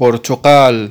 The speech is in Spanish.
portugal